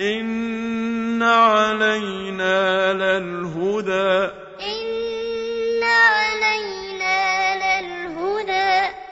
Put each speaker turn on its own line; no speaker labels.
إِنَّ عَلَيْنَا لَلْهُدَىٰ.